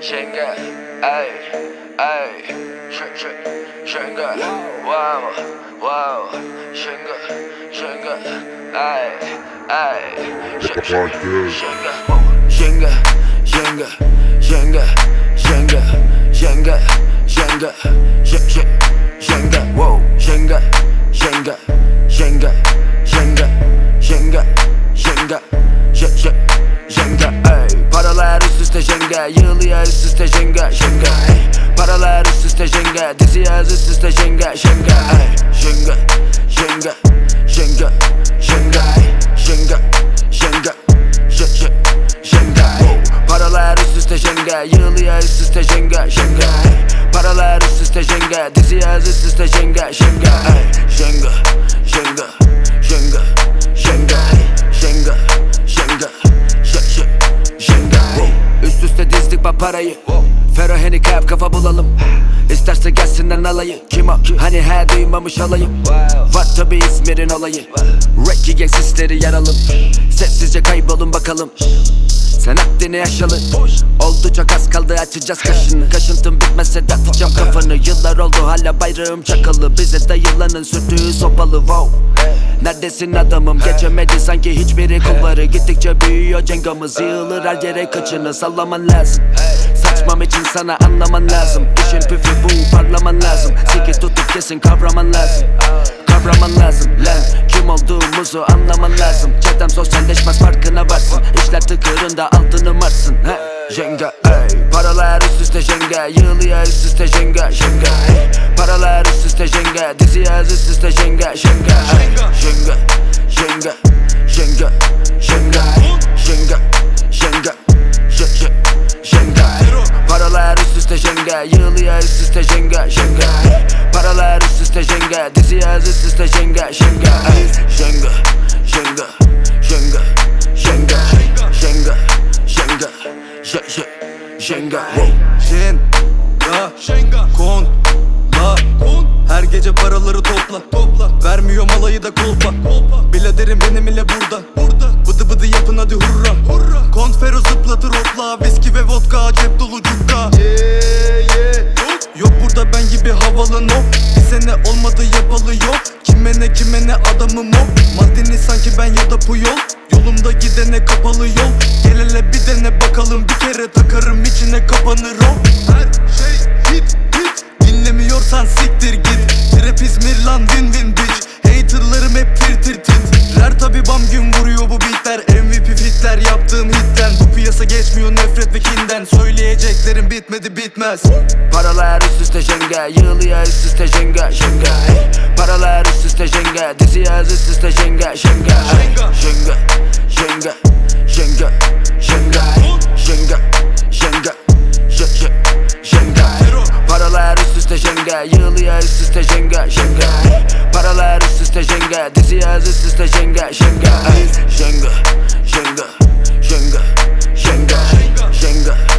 Jenga, ay, ay, sh- sh- Jenga, wow, wow, Jenga, Jenga, ay, ay, sh- sh- Like this. Jenga, whoa. Jenga, Jenga, Jenga, Jenga, Jenga, Jenga, Sh- sh- Jenga, Jenga, yığılıyor üst üste Jenga, Jenga, ay, paralar üst üste Jenga, dizi yaz üst üste Jenga, Jenga, ay, Jenga, Jenga, Jenga, Jenga, Jenga, Jenga, Jenga, ay, paralar üst üste Jenga, yığılıyor üst üste Jenga, Jenga, ay, paralar üst üste Jenga, dizi yaz üst üste Jenga, Jenga, ay, Jenga, Jenga, Jenga, parayı. Fero handicap kafa bulalım. İsterse gelsinler alayı. Kim o? Hani he duymamış alayım. Var tabi İzmir'in olayı. Rocky gang sisleri yer Sessizce kaybolun bakalım. Sen haddini yaşalı. Oldu çok az kaldı açacağız kaşını. Kaşıntım bitmezse de atacağım kafanı. Yıllar oldu hala bayrağım çakalı. Bize dayılanın sürtüğü sopalı. Wow. Neredesin adamım? Geçemedi sanki hiçbiri. Kulları Gittikçe büyüyor cengamız Yığılır her yere kaçını. Sallaman lazım Saçmam için sana anlaman lazım. İşin püfü bu parlaman lazım. Siki tutup kesin kavraman lazım. Kavraman lazım lan. Kim olduğumuzu anlaman lazım. Çetem sosyalleşmez farkına varsın. İşler tıkırında altını marsın. He. Jenga ey. Paralar üst üste jenga Yığılıyor üst üste jenga Jenga ey. Paralar üst üste jenga Dizi yaz üst üste jenga Jenga ey. Jenga Jenga Jenga Jenga jenga Yığılıyor üst üste jenga Jenga Paralar üst üste jenga Dizi yaz üst üste jenga Jenga Jenga Jenga Jenga Jenga Jenga Jenga Jenga ey Jen, ya, Şenga kon, la, Kon. Her gece paraları topla, Topla. Vermiyor malayı da kolpa, Kolpa Biladerim benim ile burada, Burada. Bıdı bıdı yapın hadi hurra, Hurra. Konfero zıplatır hopla, viski ve vodka cep dolu cukka, gibi havalı no. Bir sene olmadı yapalı yok Kime ne kime ne adamım o. Maldini sanki ben ya da Puyol. Yolumda gidene kapalı yol. Gel hele bir dene bakalım. Bir kere takarım içine kapanır o. Her şey hit hit. Dinlemiyorsan siktir git. Trap İzmir lan win win bitch. Haterlarım hep Söyleyeceklerim bitmedi bitmez. Paralar üst üste jenga Yığılıyor üst üste jenga Jenga ey Paralar üst üste jenga Dizi yaz üst üste jenga Jenga ey Jenga Jenga Jenga Jenga ey Jenga Jenga J- J- Jenga ey Paralar üst üste jenga Yığılıyor üst üste Jenga ey Paralar üst üste jenga Dizi yaz üst üste Jenga ey Jenga Jenga Jenga Jenga Jenga